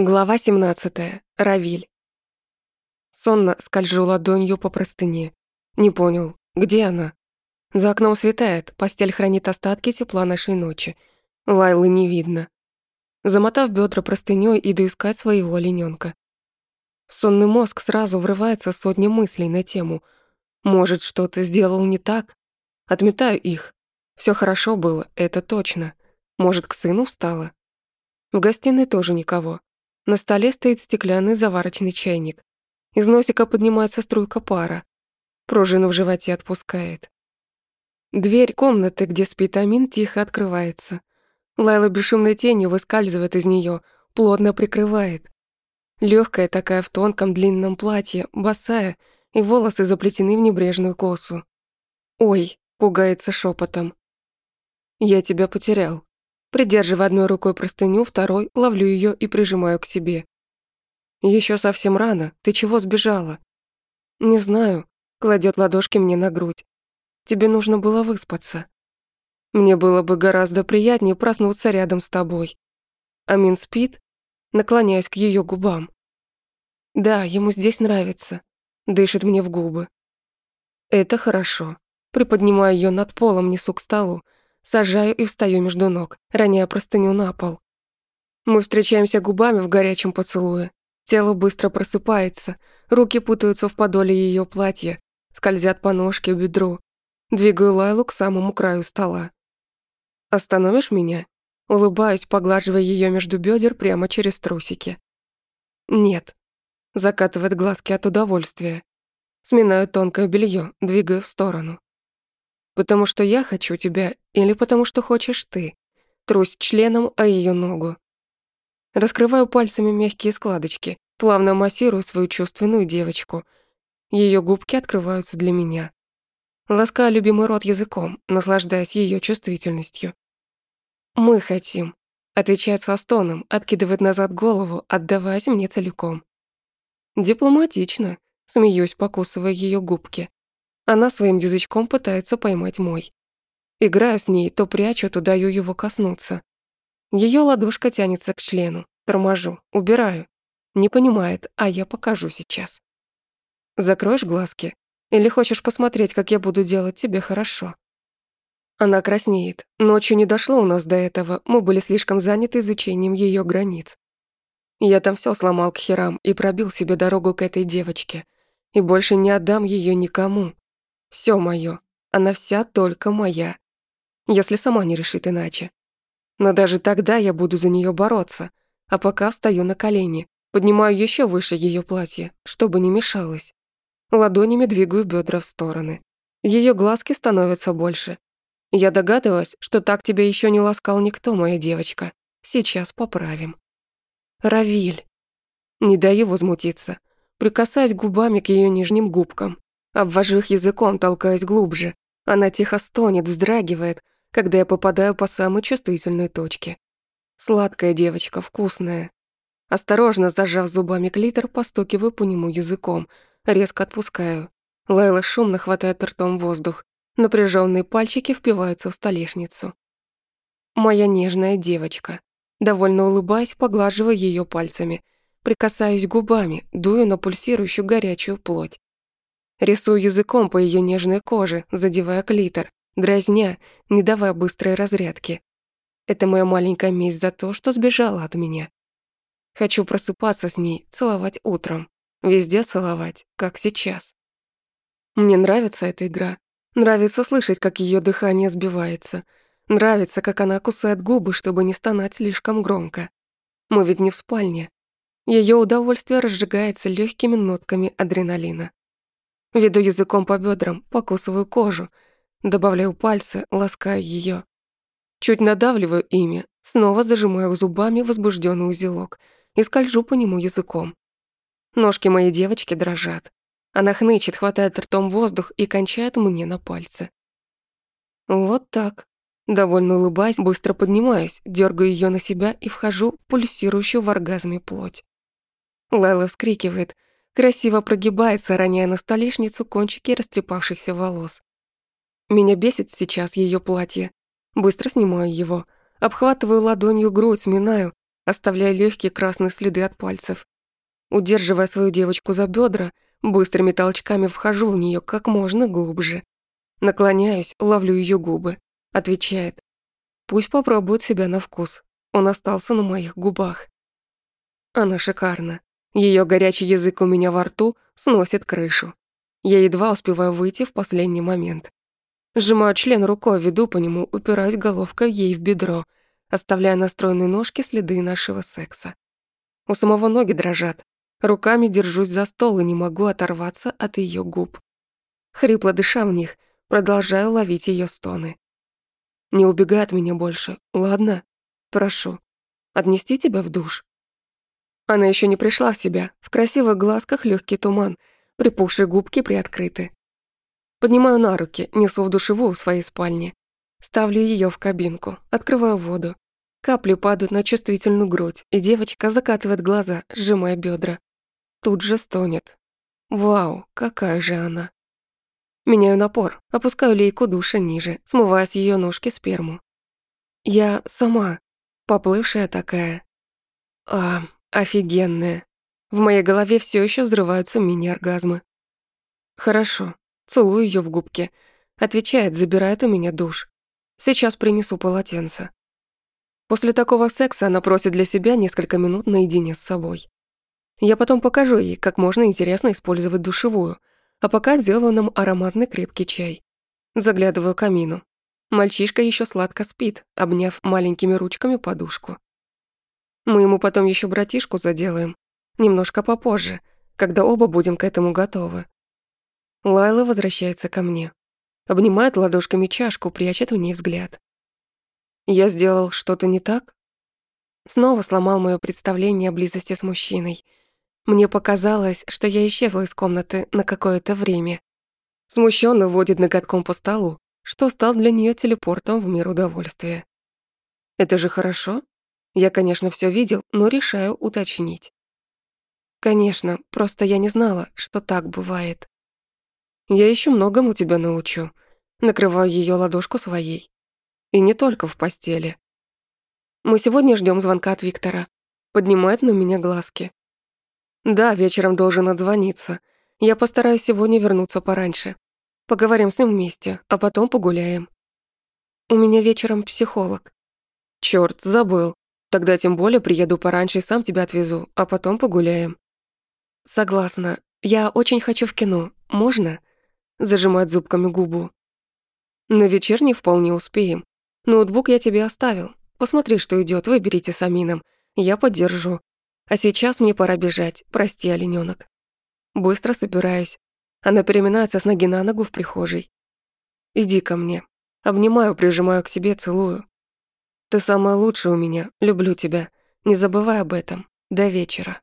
Глава 17. Равиль. Сонно скольжу ладонью по простыне. Не понял, где она? За окном светает, постель хранит остатки тепла нашей ночи. Лайлы не видно. Замотав бедра простынёй, иду искать своего оленёнка. Сонный мозг сразу врывается сотни мыслей на тему. Может, что-то сделал не так? Отметаю их. Все хорошо было, это точно. Может, к сыну встала? В гостиной тоже никого. На столе стоит стеклянный заварочный чайник. Из носика поднимается струйка пара. Пружину в животе отпускает. Дверь комнаты, где спит Амин, тихо открывается. Лайла бесшумной тенью выскальзывает из нее, плотно прикрывает. Легкая такая в тонком длинном платье, босая, и волосы заплетены в небрежную косу. «Ой», — пугается шепотом. «Я тебя потерял», Придерживая одной рукой простыню, второй ловлю ее и прижимаю к себе. Еще совсем рано. Ты чего сбежала? Не знаю. Кладет ладошки мне на грудь. Тебе нужно было выспаться. Мне было бы гораздо приятнее проснуться рядом с тобой. Амин спит? Наклоняюсь к ее губам. Да, ему здесь нравится. Дышит мне в губы. Это хорошо. Приподнимаю ее над полом, несу к столу, Сажаю и встаю между ног, роняя простыню на пол. Мы встречаемся губами в горячем поцелуе. Тело быстро просыпается, руки путаются в подоле ее платья, скользят по ножке, бедру. Двигаю Лайлу к самому краю стола. «Остановишь меня?» Улыбаюсь, поглаживая ее между бедер прямо через трусики. «Нет». Закатывает глазки от удовольствия. Сминаю тонкое белье, двигаю в сторону. Потому что я хочу тебя или потому что хочешь ты. Трусь членом о ее ногу. Раскрываю пальцами мягкие складочки, плавно массирую свою чувственную девочку. Ее губки открываются для меня. Ласкаю любимый рот языком, наслаждаясь ее чувствительностью. «Мы хотим», — отвечает со стоном, откидывает назад голову, отдаваясь мне целиком. Дипломатично, смеюсь, покусывая ее губки. Она своим язычком пытается поймать мой. Играю с ней, то прячу, то даю его коснуться. Ее ладошка тянется к члену. Торможу, убираю. Не понимает, а я покажу сейчас. Закроешь глазки? Или хочешь посмотреть, как я буду делать тебе хорошо? Она краснеет. Ночью не дошло у нас до этого, мы были слишком заняты изучением ее границ. Я там все сломал к херам и пробил себе дорогу к этой девочке. И больше не отдам ее никому. Все моё. Она вся только моя. Если сама не решит иначе. Но даже тогда я буду за нее бороться. А пока встаю на колени, поднимаю еще выше ее платье, чтобы не мешалось. Ладонями двигаю бедра в стороны. Ее глазки становятся больше. Я догадываюсь, что так тебя еще не ласкал никто, моя девочка. Сейчас поправим. Равиль. Не даю возмутиться. Прикасаясь губами к ее нижним губкам. Обвожу их языком, толкаясь глубже. Она тихо стонет, вздрагивает, когда я попадаю по самой чувствительной точке. Сладкая девочка, вкусная. Осторожно, зажав зубами клитор, постукиваю по нему языком, резко отпускаю. Лайла шумно хватает ртом воздух. Напряженные пальчики впиваются в столешницу. Моя нежная девочка. Довольно улыбаясь, поглаживаю ее пальцами. Прикасаюсь губами, дую на пульсирующую горячую плоть. Рисую языком по ее нежной коже, задевая клитор, дразня, не давая быстрой разрядки. Это моя маленькая месть за то, что сбежала от меня. Хочу просыпаться с ней, целовать утром. Везде целовать, как сейчас. Мне нравится эта игра. Нравится слышать, как ее дыхание сбивается. Нравится, как она кусает губы, чтобы не стонать слишком громко. Мы ведь не в спальне. Ее удовольствие разжигается легкими нотками адреналина. Веду языком по бедрам, покусываю кожу, добавляю пальцы, ласкаю ее. Чуть надавливаю ими, снова зажимаю зубами возбужденный узелок и скольжу по нему языком. Ножки моей девочки дрожат. Она хнычет, хватает ртом воздух и кончает мне на пальцы. Вот так. Довольно улыбаясь, быстро поднимаюсь, дергаю ее на себя и вхожу в пульсирующую в оргазме плоть. Лайла вскрикивает — красиво прогибается, роняя на столешницу кончики растрепавшихся волос. Меня бесит сейчас ее платье. Быстро снимаю его, обхватываю ладонью грудь, сминаю, оставляя легкие красные следы от пальцев. Удерживая свою девочку за бедра, быстрыми толчками вхожу в нее как можно глубже. Наклоняюсь, ловлю ее губы. Отвечает. Пусть попробует себя на вкус. Он остался на моих губах. Она шикарна. Ее горячий язык у меня во рту сносит крышу. Я едва успеваю выйти в последний момент. Сжимаю член рукой, веду по нему, упираясь головкой ей в бедро, оставляя на стройной ножке следы нашего секса. У самого ноги дрожат. Руками держусь за стол и не могу оторваться от ее губ. Хрипло дыша в них, продолжаю ловить ее стоны. Не убегай от меня больше, ладно? Прошу. Отнести тебя в душ. Она еще не пришла в себя. В красивых глазках легкий туман, припухшие губки приоткрыты. Поднимаю на руки, несу в душевую в своей спальне. Ставлю ее в кабинку, открываю воду. Капли падают на чувствительную грудь, и девочка закатывает глаза, сжимая бедра. Тут же стонет. Вау, какая же она. Меняю напор, опускаю лейку душа ниже, смывая с ее ножки сперму. Я сама, поплывшая такая. А, офигенная. В моей голове все еще взрываются мини-оргазмы. Хорошо, целую ее в губки. Отвечает, забирает у меня душ. Сейчас принесу полотенце. После такого секса она просит для себя несколько минут наедине с собой. Я потом покажу ей, как можно интересно использовать душевую, а пока делаю нам ароматный крепкий чай. Заглядываю к камину. Мальчишка еще сладко спит, обняв маленькими ручками подушку. Мы ему потом еще братишку заделаем. Немножко попозже, когда оба будем к этому готовы. Лайла возвращается ко мне. Обнимает ладошками чашку, прячет в ней взгляд. Я сделал что-то не так? Снова сломал моё представление о близости с мужчиной — мне показалось, что я исчезла из комнаты на какое-то время. Смущенно водит ноготком по столу, что стал для нее телепортом в мир удовольствия. Это же хорошо? Я, конечно, все видел, но решаю уточнить. Конечно, просто я не знала, что так бывает. Я еще многому тебя научу. Накрываю ее ладошку своей. И не только в постели. Мы сегодня ждем звонка от Виктора. Поднимает на меня глазки. Да, вечером должен отзвониться. Я постараюсь сегодня вернуться пораньше. Поговорим с ним вместе, а потом погуляем. У меня вечером психолог. Чёрт, забыл. Тогда тем более приеду пораньше и сам тебя отвезу, а потом погуляем. Согласна. Я очень хочу в кино. Можно? Зажимает зубками губу. На вечерний вполне успеем. Ноутбук я тебе оставил. Посмотри, что идет, выберите с Амином. Я поддержу. А сейчас мне пора бежать, прости, оленёнок. Быстро собираюсь. Она переминается с ноги на ногу в прихожей. Иди ко мне. Обнимаю, прижимаю к себе, целую. Ты самая лучшая у меня, люблю тебя. Не забывай об этом. До вечера.